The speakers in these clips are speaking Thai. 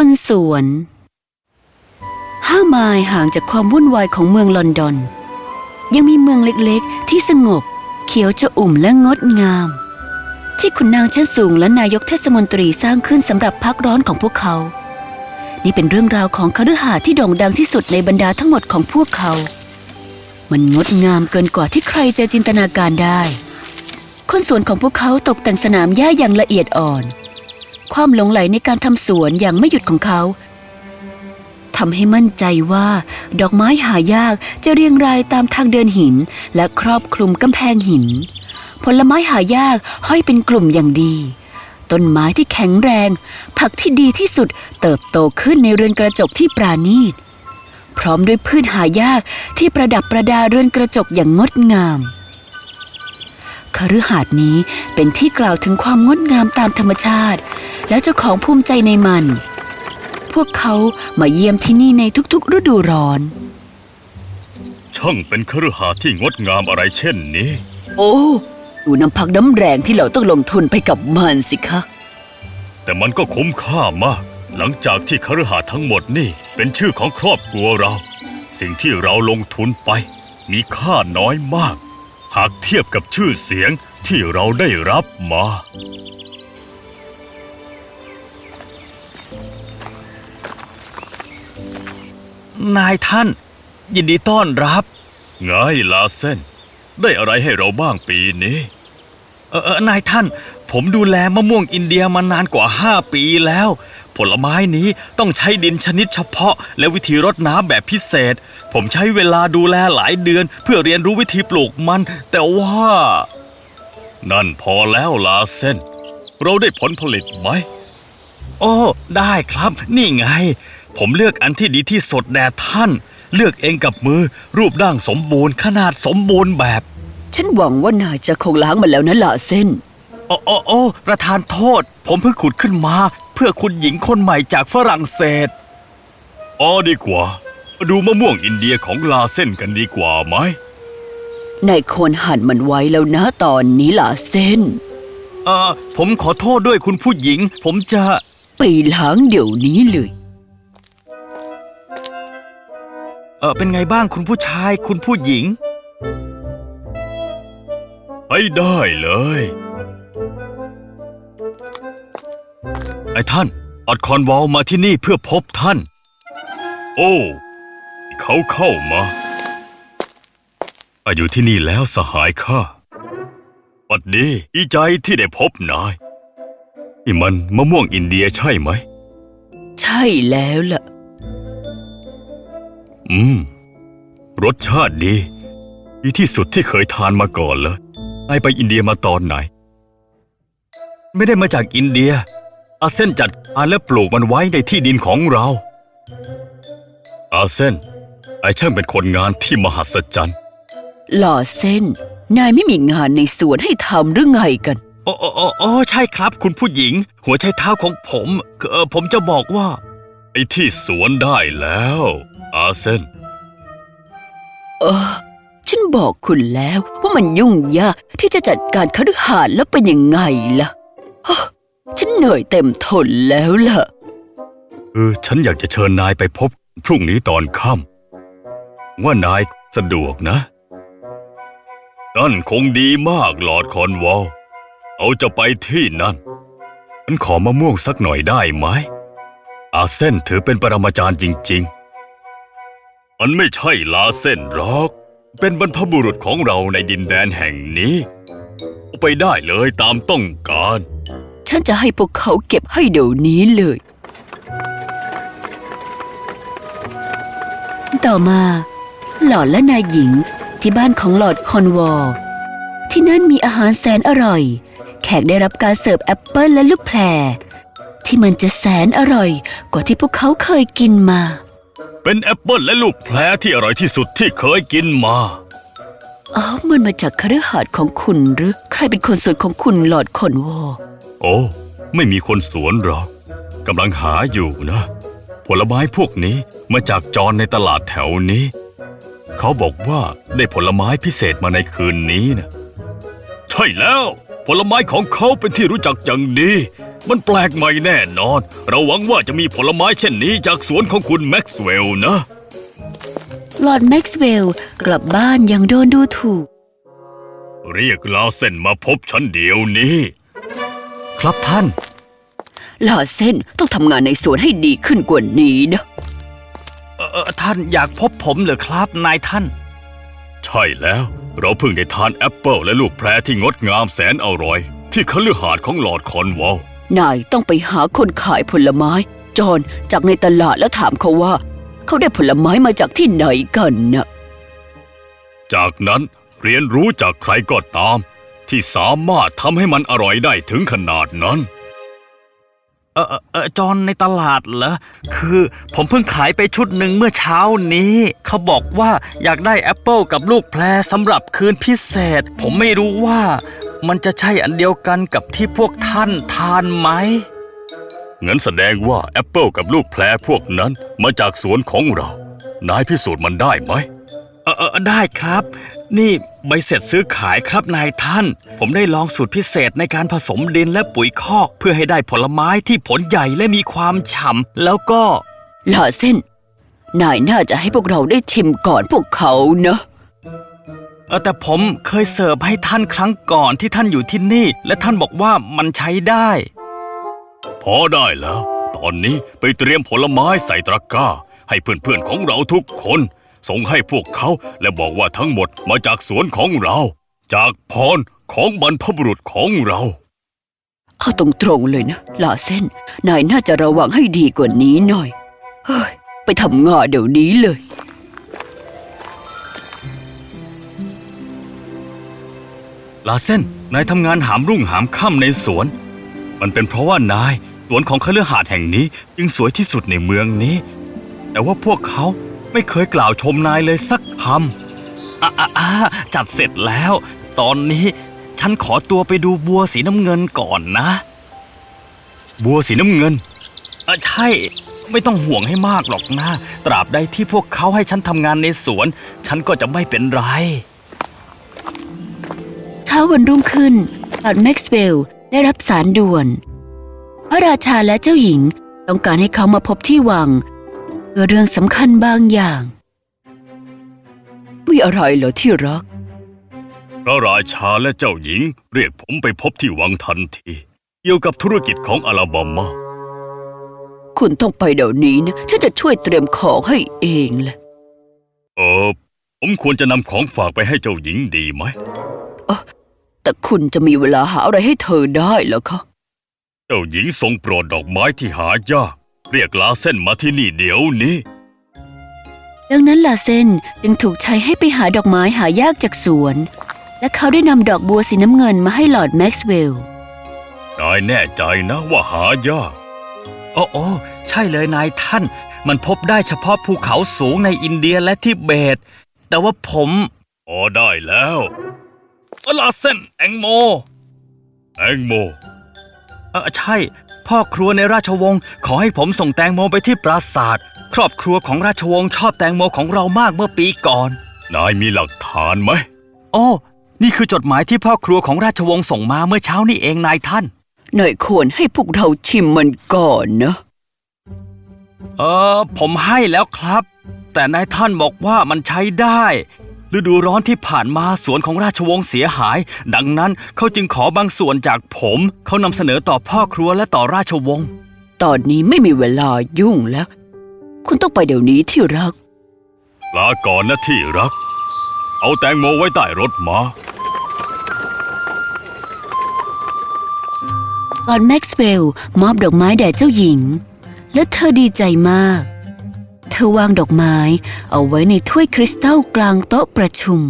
คนสวน ห้าไมล์ห่างจากความวุ่นวายของเมืองลอนดอน ยังมีเมืองเล็กๆ ที่สงบ เขียวชอุ่มและงดงาม ที่ขุนนางชั้นสูงและนายกเทศมนตรีสร้างขึ้นสำหรับพักร้อนของพวกเขา นี่เป็นเรื่องราวของคฤหาสน์ที่โด่งดังที่สุดในบรรดาทั้งหมดของพวกเขา มันงดงามเกินกว่าที่ใครจะจินตนาการได้ คนสวนของพวกเขาตกแต่งสนามหญ้าอย่างละเอียดอ่อน ความหลงไหลในการทำสวนอย่างไม่หยุดของเขาทำให้มั่นใจว่า ดอกไม้หายากจะเรียงรายตามทางเดินหิน และครอบคลุมกำแพงหิน ผลไม้หายากห้อยเป็นกลุ่มอย่างดี ต้นไม้ที่แข็งแรง ผักที่ดีที่สุดเติบโตขึ้นในเรือนกระจกที่ปราณีต พร้อมด้วยพืชหายากที่ประดับประดาเรือนกระจกอย่างงดงามคฤหาสน์นี้เป็นที่กล่าวถึงความงดงามตามธรรมชาติ และเจ้าของภูมิใจในมัน พวกเขามาเยี่ยมที่นี่ในทุกๆ ฤดูร้อน ช่างเป็นคฤหาสน์ที่งดงามอะไรเช่นนี้ โอ้ดูน้ำพักน้ำแรงที่เราต้องลงทุนไปกับมันสิคะ แต่มันก็คุ้มค่ามาก หลังจากที่คฤหาสน์ทั้งหมดนี่เป็นชื่อของครอบครัวเรา สิ่งที่เราลงทุนไป มีค่าน้อยมาก หากเทียบกับชื่อเสียงที่เราได้รับมา นายท่าน ยินดีต้อนรับ ไงลาเส้น ได้อะไรให้เราบ้างปีนี้ เออเออนายท่าน ผมดูแลมะม่วงอินเดียมานานกว่า5ปีแล้ว ผลไม้นี้ต้องใช้ดินชนิดเฉพาะ และวิธีรดน้ำแบบพิเศษ ผมใช้เวลาดูแลหลายเดือน เพื่อเรียนรู้วิธีปลูกมัน แต่ว่า นั่นพอแล้วลาเส้น เราได้ผลผลิตไหม โอ้ ได้ครับ นี่ไง ผมเลือกอันที่ดีที่สุดแด่ท่าน เลือกเองกับมือ รูปร่างสมบูรณ์ ขนาดสมบูรณ์แบบ ฉันหวังว่านายจะคงล้างมันแล้วนะล่ะเส้นโอ้โอ้โอ้ประธานโทษ ผมเพิ่งขุดขึ้นมา เพื่อคุณหญิงคนใหม่จากฝรั่งเศสอ๋อดีกว่า ดูมะม่วงอินเดียของลาเส้นกันดีกว่าไหมนายควรหั่นมันไว้แล้วนะตอนนี้ล่ะเส้นเออผมขอโทษด้วยคุณผู้หญิง ผมจะ ไปล้างเดี๋ยวนี้เลย เออเป็นไงบ้างคุณผู้ชายคุณผู้หญิง ไปได้เลยไอ้ท่านอัดคอนวอลมาที่นี่เพื่อพบท่าน โอ้ เขาเข้ามาอาอยู่ที่นี่แล้วสหายข้าวัดดีอีใจที่ได้พบนายนี่มันมะม่วงอินเดียใช่ไหม ใช่แล้วล่ะ อืม รสชาติดี ดีที่สุดที่เคยทานมาก่อนเลยนายไปอินเดียมาตอนไหน ไม่ได้มาจากอินเดีย อาเซนจัดการและปลูกมันไว้ในที่ดินของเรา อาเซนไอช่างเป็นคนงานที่มหัศจรรย์ หล่อเส้น นายไม่มีงานในสวนให้ทำหรือไงกัน โอ้โอ้โอ้โอ้ใช่ครับ คุณผู้หญิง หัวใจเท้าของผมเออผมจะบอกว่า ไอ้ที่สวนได้แล้ว อาเซน เออ ฉันบอกคุณแล้วว่ามันยุ่งยากที่จะจัดการคฤหาสน์แล้วเป็นยังไงล่ะฮะฉันเหนื่อยเต็มทนแล้วล่ะ เออ ฉันอยากจะเชิญนายไปพบพรุ่งนี้ตอนค่ำว่านายสะดวกนะ นั่นคงดีมากหลอดคอนวอล เอาจะไปที่นั่น ฉันขอมะม่วงสักหน่อยได้ไหม อาเส้นถือเป็นปรมาจารย์จจริง ๆ มันไม่ใช่ลาเส้นหรอก เป็นบรรพบุรุษของเราในดินแดนแห่งนี้ ไปได้เลยตามต้องการ ฉันจะให้พวกเขาเก็บให้เดี๋ยวนี้เลย ต่อมา ลอร์ดและนายหญิงที่บ้านของลอร์ดคอนวอลล์ที่นั่นมีอาหารแสนอร่อย แขกได้รับการเสิร์ฟแอปเปิลและลูกแพร์ที่มันจะแสนอร่อยกว่าที่พวกเขาเคยกินมา เป็นแอปเปิลและลูกแพรที่อร่อยที่สุดที่เคยกินมา อ๋อ มันมาจากคฤหาสน์ของคุณหรือใครเป็นคนสวนของคุณหลอดคอนวอลโอ้ ไม่มีคนสวนหรอกกำลังหาอยู่นะ ผลไม้พวกนี้มาจากจรในตลาดแถวนี้ เขาบอกว่าได้ผลไม้พิเศษมาในคืนนี้นะ ใช่แล้ว ผลไม้ของเขาเป็นที่รู้จักอย่างดี มันแปลกใหม่แน่นอน เราหวังว่าจะมีผลไม้เช่นนี้จากสวนของคุณแม็กซ์เวลล์นะ ลอร์ดแม็กซ์เวลล์กลับบ้านอยังโดนดูถูก เรียกลาเส้นมาพบฉันเดี๋ยวนี้ ครับท่าน ลาเส้นต้องทำงานในสวนให้ดีขึ้นกว่านี้นะเอ่อเอ่อท่านอยากพบผมเหรอครับนายท่าน ใช่แล้ว เราเพิ่งได้ทานแอปเปิลและลูกแพร์ที่งดงามแสนอร่อย ที่คฤหาสน์ของลอร์ดคอนวอลล์ นายต้องไปหาคนขายผลไม้ จอห์นจากในตลาดแล้วถามเขาว่า เขาได้ผลไม้มาจากที่ไหนกันนะจากนั้นเรียนรู้จากใครก็ตาม ที่สามารถทำให้มันอร่อยได้ถึงขนาดนั้น เออเอ่อเออจอห์นในตลาดเหรอ คือผมเพิ่งขายไปชุดหนึ่งเมื่อเช้านี้ เขาบอกว่าอยากได้แอปเปิลกับลูกแพร์สำหรับคืนพิเศษ ผมไม่รู้ว่า มันจะใช่อันเดียวกันกับที่พวกท่านทานไหมงั้นแสดงว่าแอปเปิลกับลูกแพร์พวกนั้นมาจากสวนของเรา นายพิสูจน์มันได้ไหมเออเออได้ครับ นี่ใบเสร็จซื้อขายครับนายท่าน ผมได้ลองสูตรพิเศษในการผสมดินและปุ๋ยคอก เพื่อให้ได้ผลไม้ที่ผลใหญ่และมีความฉ่ำแล้วก็ลาเส้น นายน่าจะให้พวกเราได้ชิมก่อนพวกเขานะ เออแต่ผมเคยเสิร์ฟให้ท่านครั้งก่อนที่ท่านอยู่ที่นี่ และท่านบอกว่ามันใช้ได้ พอได้แล้ว ตอนนี้ไปเตรียมผลไม้ใส่ตะกร้า ให้เพื่อนๆของเราทุกคน ส่งให้พวกเขาและบอกว่าทั้งหมดมาจากสวนของเรา จากพรของบรรพบุรุษของเราเอาตรงๆเลยนะลาเส้น นายน่าจะระวังให้ดีกว่านี้หน่อย เฮ้ย ไปทำงานเดี๋ยวนี้เลย ลาเส้นนายทำงานหามรุ่งหามค่ำในสวน มันเป็นเพราะว่านายสวนของคฤหาสน์แห่งนี้จึงสวยที่สุดในเมืองนี้ แต่ว่าพวกเขาไม่เคยกล่าวชมนายเลยสักคำอะอะอะจัดเสร็จแล้ว ตอนนี้ฉันขอตัวไปดูบัวสีน้ำเงินก่อนนะ บัวสีน้ำเงินอะใช่ไม่ต้องห่วงให้มากหรอกนะ ตราบใดที่พวกเขาให้ฉันทำงานในสวน ฉันก็จะไม่เป็นไร ช้าวันรุ่งขึ้นลอร์ดแม็กซ์เวลล์ได้รับสารด่วน พระราชาและเจ้าหญิงต้องการให้เขามาพบที่วังเพื่อเรื่องสำคัญบางอย่างมีอะไรเหรอที่รัก พระราชาและเจ้าหญิงเรียกผมไปพบที่วังทันที เกี่ยวกับธุรกิจของอลาบามา คุณต้องไปเดี๋ยวนี้นะ ฉันจะช่วยเตรียมของให้เองแหละ เออ ผมควรจะนำของฝากไปให้เจ้าหญิงดีไหม แต่คุณจะมีเวลาหาอะไรให้เธอได้เหรอคะ เจ้าหญิงทรงโปรดดอกไม้ที่หายาก เรียกลาเส้นมาที่นี่เดี๋ยวนี้ ดังนั้นลาเซนจึงถูกใช้ให้ไปหาดอกไม้หายากจากสวน และเขาได้นำดอกบัวสีน้ำเงินมาให้ลอร์ดแม็กซ์เวลล์นายแน่ใจนะว่าหายาก โอ้โอ้ใช่เลยนายท่าน มันพบได้เฉพาะภูเขาสูงในอินเดียและทิเบต แต่ว่าผม พอได้แล้ว ลาเส้นแองโม แองโม เออใช่ พ่อครัวในราชวงศ์ขอให้ผมส่งแตงโมไปที่ปราสาท ครอบครัวของราชวงศ์ชอบแตงโมของเรามากเมื่อปีก่อน นายมีหลักฐานไหม โอ้ นี่คือจดหมายที่พ่อครัวของราชวงศ์ส่งมาเมื่อเช้านี่เองนายท่าน นายควรให้พวกเราชิมมันก่อนนะ เออผมให้แล้วครับ แต่นายท่านบอกว่ามันใช้ได้ ฤดูร้อนที่ผ่านมาสวนของราชวงศ์เสียหาย ดังนั้นเขาจึงขอบางส่วนจากผม เขานำเสนอต่อพ่อครัวและต่อราชวงศ์ ตอนนี้ไม่มีเวลายุ่งแล้ว คุณต้องไปเดี๋ยวนี้ที่รัก ลาก่อนนะที่รัก เอาแตงโมไว้ใต้รถมาตอนแม็กซ์เวลล์มอบดอกไม้แด่เจ้าหญิง และเธอดีใจมากเธอวางดอกไม้เอาไว้ในถ้วยคริสตัลกลางโต๊ะประชุม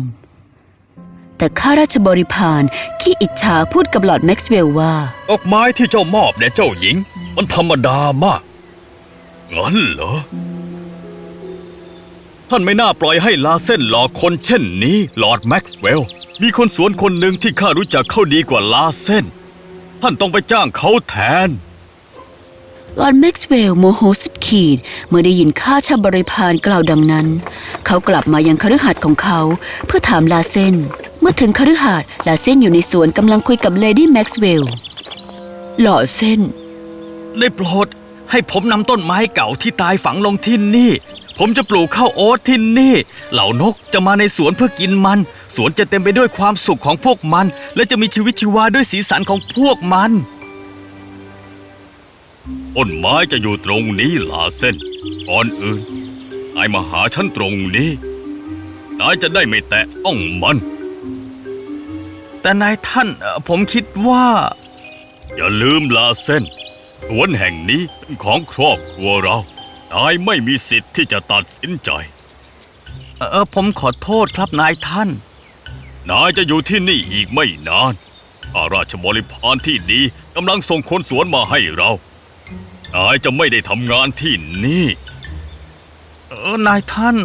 แต่ข้าราชบริพารขี้อิจฉาพูดกับลอร์ดแม็กซ์เวลล์ว่า ดอกไม้ที่เจ้ามอบแด่เจ้าหญิง มันธรรมดามากงั้นเหรอ ท่านไม่น่าปล่อยให้ลาเส้นหลอกคนเช่นนี้ลอร์ดแม็กซ์เวลล์มีคนสวนคนหนึ่งที่ข้ารู้จักเขาดีกว่าลาเส้น ท่านต้องไปจ้างเขาแทน ลอร์ดแม็กซ์เวลล์โมโหสุดขีดเมื่อได้ยินข้าราชบริพารกล่าวดังนั้น เขากลับมายังคฤหาสน์ของเขาเพื่อถามลาเซนเมื่อถึงคฤหาสน์ลาเซนอยู่ในสวนกำลังคุยกับเลดี้แม็กซ์เวลล์ลาเซนได้โปรดให้ผมนำต้นไม้เก่าที่ตายฝังลงที่นี่ ผมจะปลูกข้าวโอ๊ตที่นี่ เหล่านกจะมาในสวนเพื่อกินมัน สวนจะเต็มไปด้วยความสุขของพวกมัน และจะมีชีวิตชีวาด้วยสีสันของพวกมัน ต้นไม้จะอยู่ตรงนี้ลาเซน ก่อนอื่นนายมาหาฉันตรงนี้ นายจะได้ไม่แตะต้องมัน แต่นายท่านเอ่อผมคิดว่า อย่าลืมลาเส้นสวนแห่งนี้เป็นของครอบครัวเรา นายไม่มีสิทธิ์ที่จะตัดสินใจ เออผมขอโทษครับนายท่าน นายจะอยู่ที่นี่อีกไม่นานข้าราชบริพารที่ดีกำลังส่งคนสวนมาให้เรา นายจะไม่ได้ทำงานที่นี่ เออนายท่าน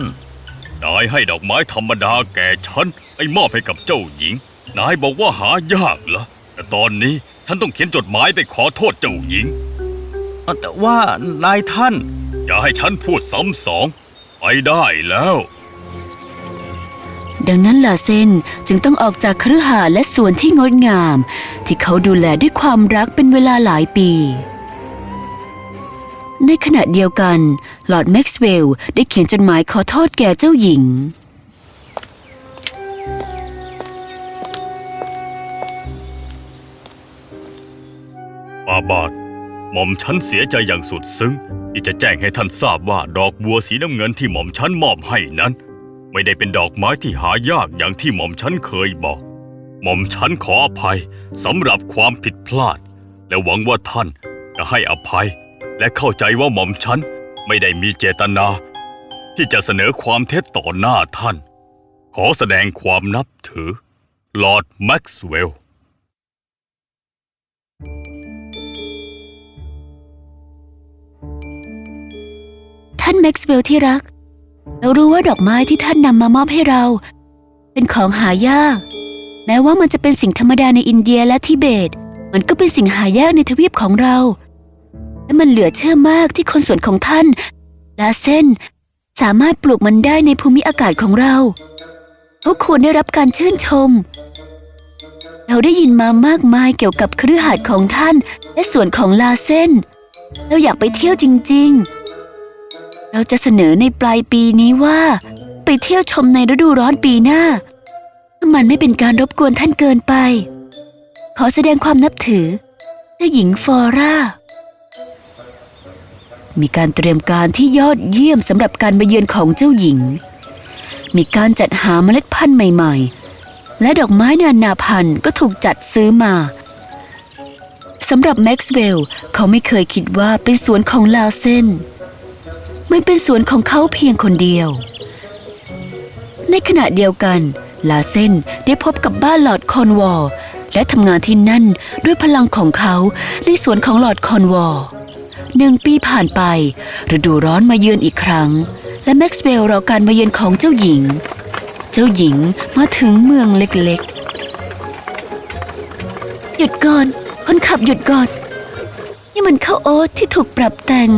นายให้ดอกไม้ธรรมดาแก่ฉันไปมอบให้กับเจ้าหญิง นายบอกว่าหายากเหรอแต่ตอนนี้ฉันต้องเขียนจดหมายไปขอโทษเจ้าหญิงเอ่อแต่ว่านายท่าน อย่าให้ฉันพูดซ้ำสองไปได้แล้ว ดังนั้นลาเซนจึงต้องออกจากคฤหาสน์และสวนที่งดงาม ที่เขาดูแลด้วยความรักเป็นเวลาหลายปี ในขณะเดียวกัน ลอร์ดแม็กซ์เวลล์ได้เขียนจดหมายขอโทษแก่เจ้าหญิง ปาบาทหม่อมฉันเสียใจอย่างสุดซึ้งที่จะแจ้งให้ท่านทราบว่าดอกบัวสีน้ำเงินที่หม่อมฉันมอบให้นั้น ไม่ได้เป็นดอกไม้ที่หายากอย่างที่หม่อมฉันเคยบอก หม่อมฉันขออภัยสำหรับความผิดพลาด และหวังว่าท่านจะให้อภัย และเข้าใจว่าหม่อมฉันไม่ได้มีเจตนา ที่จะเสนอความเท็จต่อหน้าท่าน ขอแสดงความนับถือ ลอร์ดแม็กซ์เวลล์ท่านแม็กซ์เวลล์ที่รัก เรารู้ว่าดอกไม้ที่ท่านนำมามอบให้เรา เป็นของหายาก แม้ว่ามันจะเป็นสิ่งธรรมดาในอินเดียและทิเบต มันก็เป็นสิ่งหายากในทวีปของเรา และมันเหลือเชื่อมากที่คนสวนของท่านลาเซนสามารถปลูกมันได้ในภูมิอากาศของเราเขาควรได้รับการชื่นชม เราได้ยินมามากมายเกี่ยวกับคฤหาสน์ของท่าน และสวนของลาเซนเราอยากไปเที่ยวจริง ๆ เราจะเสนอในปลายปีนี้ว่า ไปเที่ยวชมในฤดูร้อนปีหน้าถ้ามันไม่เป็นการรบกวนท่านเกินไป ขอแสดงความนับถือเจ้าหญิงฟอร่า มีการเตรียมการที่ยอดเยี่ยมสำหรับการมาเยือนของเจ้าหญิง มีการจัดหาเมล็ดพันธุ์ใหม่ๆ และดอกไม้นานาพันธุ์ก็ถูกจัดซื้อมาสำหรับแม็กซ์เวลล์เขาไม่เคยคิดว่าเป็นสวนของลาเซนมันเป็นสวนของเขาเพียงคนเดียว ในขณะเดียวกัน ลาเซนได้พบกับบ้านลอร์ดคอนวอลล์และทำงานที่นั่นด้วยพลังของเขาในสวนของลอร์ดคอนวอลล์ หนึ่งปีผ่านไป ฤดูร้อนมาเยือนอีกครั้ง และแม็กซ์เวลล์รอการมาเยือนของเจ้าหญิง เจ้าหญิงมาถึงเมืองเล็กๆ หยุดก่อน คนขับหยุดก่อน นี่มันข้าวโอ๊ตที่ถูกปรับแต่ง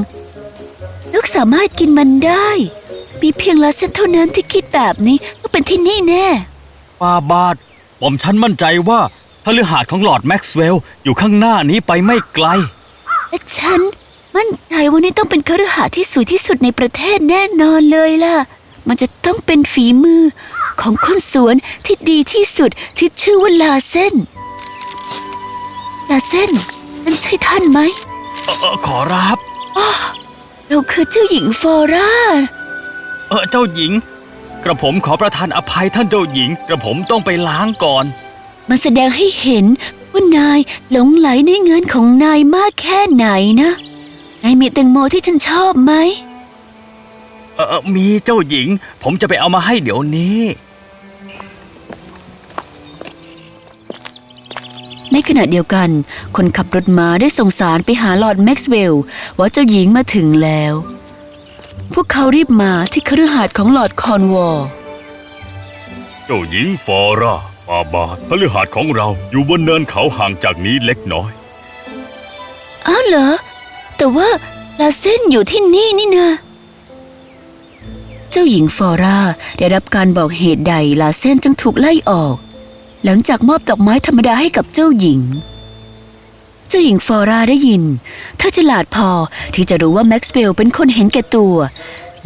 ลูกสามารถกินมันได้ มีเพียงลาเซนเท่านั้นที่คิดแบบนี้ต้องเป็นที่นี่แน่ฝ่าบาทผมฉันมั่นใจว่าคฤหาสน์ของลอร์ดแม็กซ์เวลล์อยู่ข้างหน้านี้ไปไม่ไกล และฉัน มั่นใจว่านี่ต้องเป็นคฤหาสน์ที่สวยที่สุดในประเทศแน่นอนเลยล่ะ มันจะต้องเป็นฝีมือของคนสวนที่ดีที่สุดที่ชื่อว่าลาเซนลาเซนนั่นใช่ท่านไหมเออเออขอรับเราคือเจ้าหญิงฟอร่า เออเจ้าหญิง กระผมขอประทานอภัยท่านเจ้าหญิง กระผมต้องไปล้างก่อน มันแสดงให้เห็นว่านายหลงไหลในเงินของนายมากแค่ไหนนะ นายมีแตงโมที่ฉันชอบไหมเออเออมีเจ้าหญิง ผมจะไปเอามาให้เดี๋ยวนี้ ในขณะเดียวกัน คนขับรถม้าได้ส่งสารไปหาลอร์ดแม็กซ์เวลล์ว่าเจ้าหญิงมาถึงแล้ว พวกเขารีบมาที่คฤหาสน์ของลอร์ดคอนวอลล์เจ้าหญิงฟลอร่าฝ่าบาทคฤหาสน์ของเราอยู่บนเนินเขาห่างจากนี้เล็กน้อย อ้าวเหรอ แต่ว่าลาเซนอยู่ที่นี่นี่นะ เจ้าหญิงฟอร่าได้รับการบอกเหตุใดลาเซนจึงถูกไล่ออก หลังจากมอบดอกไม้ธรรมดาให้กับเจ้าหญิง เจ้าหญิงฟลอราได้ยินเธอฉลาดพอที่จะรู้ว่าแม็กซ์เวลเป็นคนเห็นแก่ตัว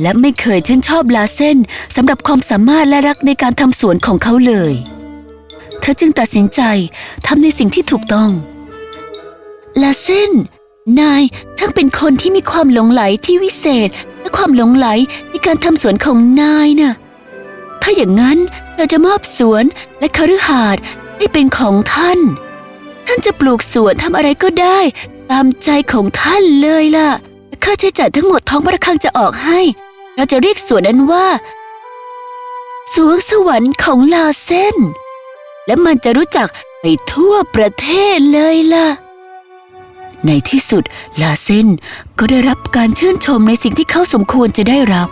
และไม่เคยชื่นชอบลาเซนสำหรับความสามารถและรักในการทำสวนของเขาเลย เธอจึงตัดสินใจทำในสิ่งที่ถูกต้องลาเซน นายทั้งเป็นคนที่มีความหลงไหลที่วิเศษ และความหลงไหลในการทำสวนของนายน่ะ ถ้าอย่างนั้นเราจะมอบสวนและคฤหาสน์ให้เป็นของท่าน ท่านจะปลูกสวนทำอะไรก็ได้ ตามใจของท่านเลยล่ะ ค่าใช้จ่ายทั้งหมดท้องพระคลังจะออกให้ เราจะเรียกสวนนั้นว่าสวงสวรรค์ของลาเซนและมันจะรู้จักไปทั่วประเทศเลยล่ะ ในที่สุดลาเซนก็ได้รับการชื่นชมในสิ่งที่เขาสมควรจะได้รับ